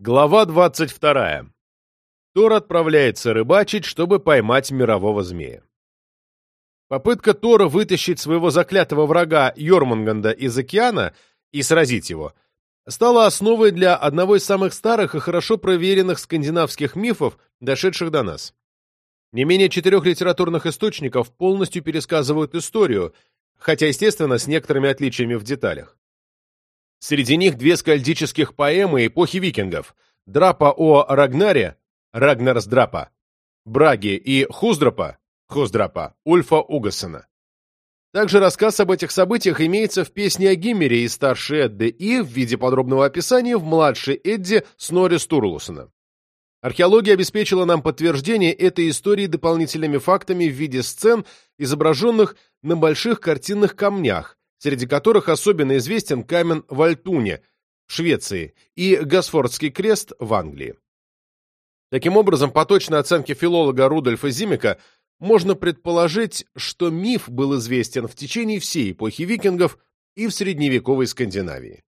Глава 22. Тор отправляется рыбачить, чтобы поймать мирового змея. Попытка Тора вытащить своего заклятого врага Йормунганда из океана и сразить его стала основой для одного из самых старых и хорошо проверенных скандинавских мифов, дошедших до нас. Не менее четырех литературных источников полностью пересказывают историю, хотя, естественно, с некоторыми отличиями в деталях. Среди них две скальдических поэмы эпохи викингов «Драпа о Рагнаре» Рагнарс Драпа, Браги и Хуздропа Хуздрапа Ульфа Угассона. Также рассказ об этих событиях имеется в песне о Гиммере из старшей Эдды и в виде подробного описания в младшей Эдде Снорри Стурлусона. Археология обеспечила нам подтверждение этой истории дополнительными фактами в виде сцен, изображенных на больших картинных камнях, среди которых особенно известен камень в Альтуне, в Швеции, и Госфордский крест в Англии. Таким образом, по точной оценке филолога Рудольфа Зимика, можно предположить, что миф был известен в течение всей эпохи викингов и в средневековой Скандинавии.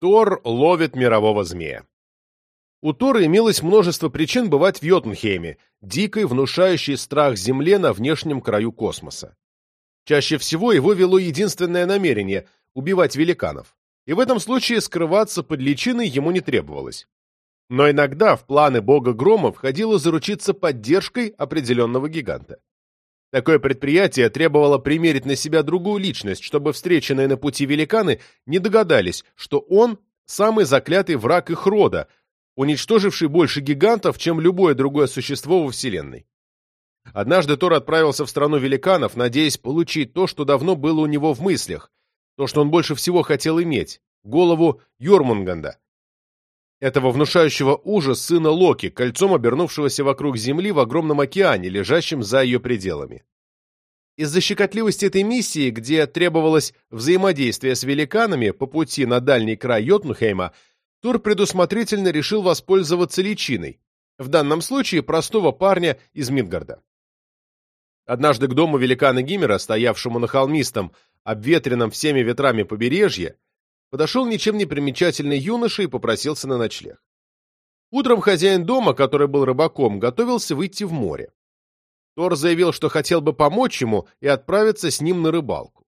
Тор ловит мирового змея. У Тора имелось множество причин бывать в Йотунхейме, дикой, внушающей страх земле на внешнем краю космоса. Чаще всего его вело единственное намерение – убивать великанов. И в этом случае скрываться под личиной ему не требовалось. Но иногда в планы бога грома входило заручиться поддержкой определенного гиганта. Такое предприятие требовало примерить на себя другую личность, чтобы встреченные на пути великаны не догадались, что он – самый заклятый враг их рода, уничтоживший больше гигантов, чем любое другое существо во Вселенной. Однажды Тор отправился в страну великанов, надеясь получить то, что давно было у него в мыслях, то, что он больше всего хотел иметь — голову Йормунганда, этого внушающего ужас сына Локи, кольцом обернувшегося вокруг Земли в огромном океане, лежащем за ее пределами. Из-за щекотливости этой миссии, где требовалось взаимодействие с великанами по пути на дальний край Йотунхейма, Тур предусмотрительно решил воспользоваться личиной, в данном случае простого парня из Мидгарда. Однажды к дому великана Гимера, стоявшему на холмистом, обветренном всеми ветрами побережье, подошел ничем не примечательный юноша и попросился на ночлег. Утром хозяин дома, который был рыбаком, готовился выйти в море. Тор заявил, что хотел бы помочь ему и отправиться с ним на рыбалку.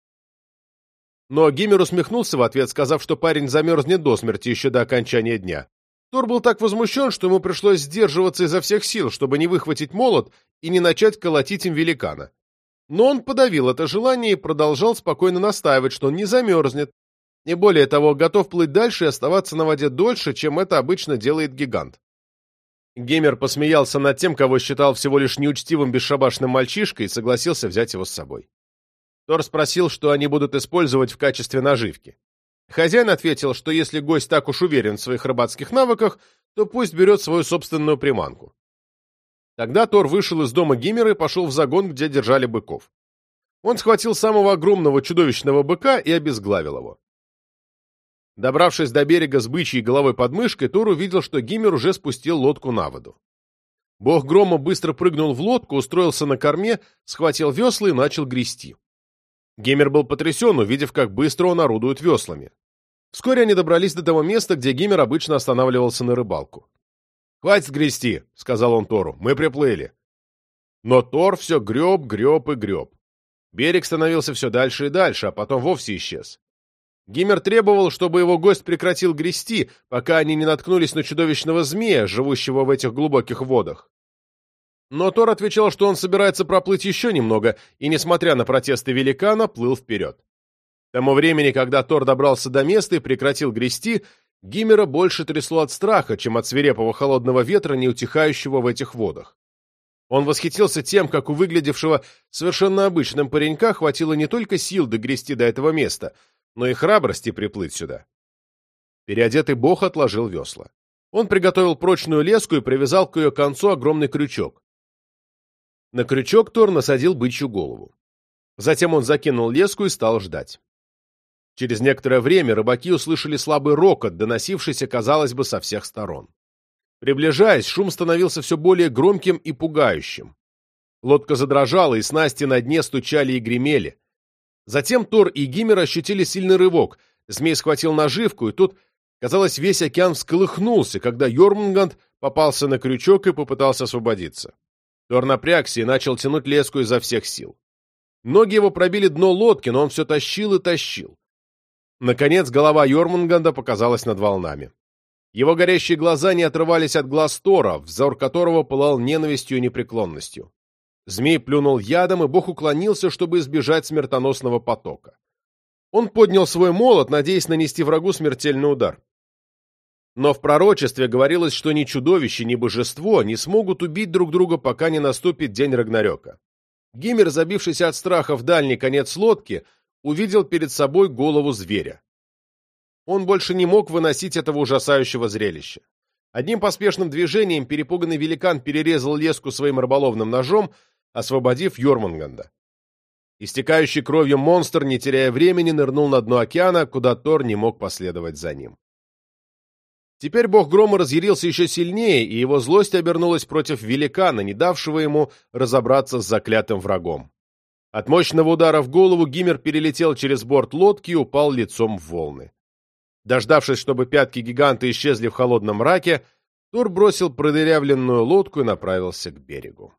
Но Гимер усмехнулся в ответ, сказав, что парень замерзнет до смерти еще до окончания дня. Тор был так возмущен, что ему пришлось сдерживаться изо всех сил, чтобы не выхватить молот и не начать колотить им великана. Но он подавил это желание и продолжал спокойно настаивать, что он не замерзнет, и более того, готов плыть дальше и оставаться на воде дольше, чем это обычно делает гигант. Геймер посмеялся над тем, кого считал всего лишь неучтивым бесшабашным мальчишкой, и согласился взять его с собой. Тор спросил, что они будут использовать в качестве наживки. Хозяин ответил, что если гость так уж уверен в своих рыбацких навыках, то пусть берет свою собственную приманку. Тогда Тор вышел из дома Гиммера и пошел в загон, где держали быков. Он схватил самого огромного чудовищного быка и обезглавил его. Добравшись до берега с бычьей головой под мышкой, Тор увидел, что Гиммер уже спустил лодку на воду. Бог грома быстро прыгнул в лодку, устроился на корме, схватил весла и начал грести. Геймер был потрясен, увидев, как быстро он орудует веслами. Вскоре они добрались до того места, где Геймер обычно останавливался на рыбалку. «Хватит грести», — сказал он Тору, — «мы приплыли». Но Тор все греб, греб и греб. Берег становился все дальше и дальше, а потом вовсе исчез. Гиммер требовал, чтобы его гость прекратил грести, пока они не наткнулись на чудовищного змея, живущего в этих глубоких водах. Но Тор отвечал, что он собирается проплыть еще немного, и, несмотря на протесты великана, плыл вперед. К тому времени, когда Тор добрался до места и прекратил грести, Гиммера больше трясло от страха, чем от свирепого холодного ветра, не утихающего в этих водах. Он восхитился тем, как у выглядевшего совершенно обычным паренька хватило не только сил догрести до этого места, но и храбрости приплыть сюда. Переодетый бог отложил весла. Он приготовил прочную леску и привязал к ее концу огромный крючок. На крючок Тор насадил бычью голову. Затем он закинул леску и стал ждать. Через некоторое время рыбаки услышали слабый рокот, доносившийся, казалось бы, со всех сторон. Приближаясь, шум становился все более громким и пугающим. Лодка задрожала, и снасти на дне стучали и гремели. Затем Тор и Гиммер ощутили сильный рывок. Змей схватил наживку, и тут Казалось, весь океан всколыхнулся, когда Йормунганд попался на крючок и попытался освободиться. Тор напрягся и начал тянуть леску изо всех сил. Ноги его пробили дно лодки, но он все тащил и тащил. Наконец голова Йормунганда показалась над волнами. Его горящие глаза не отрывались от глаз Тора, взор которого пылал ненавистью и непреклонностью. Змей плюнул ядом, и бог уклонился, чтобы избежать смертоносного потока. Он поднял свой молот, надеясь нанести врагу смертельный удар. Но в пророчестве говорилось, что ни чудовище, ни божество не смогут убить друг друга, пока не наступит день Рагнарёка. Гиммер, забившийся от страха в дальний конец лодки, увидел перед собой голову зверя. Он больше не мог выносить этого ужасающего зрелища. Одним поспешным движением перепуганный великан перерезал леску своим рыболовным ножом, освободив Йормунганда. Истекающий кровью монстр, не теряя времени, нырнул на дно океана, куда Тор не мог последовать за ним. Теперь бог грома разъярился еще сильнее, и его злость обернулась против великана, не давшего ему разобраться с заклятым врагом. От мощного удара в голову Гиммер перелетел через борт лодки и упал лицом в волны. Дождавшись, чтобы пятки гиганта исчезли в холодном мраке, Тур бросил продырявленную лодку и направился к берегу.